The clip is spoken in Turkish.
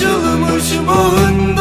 Açılmış bağında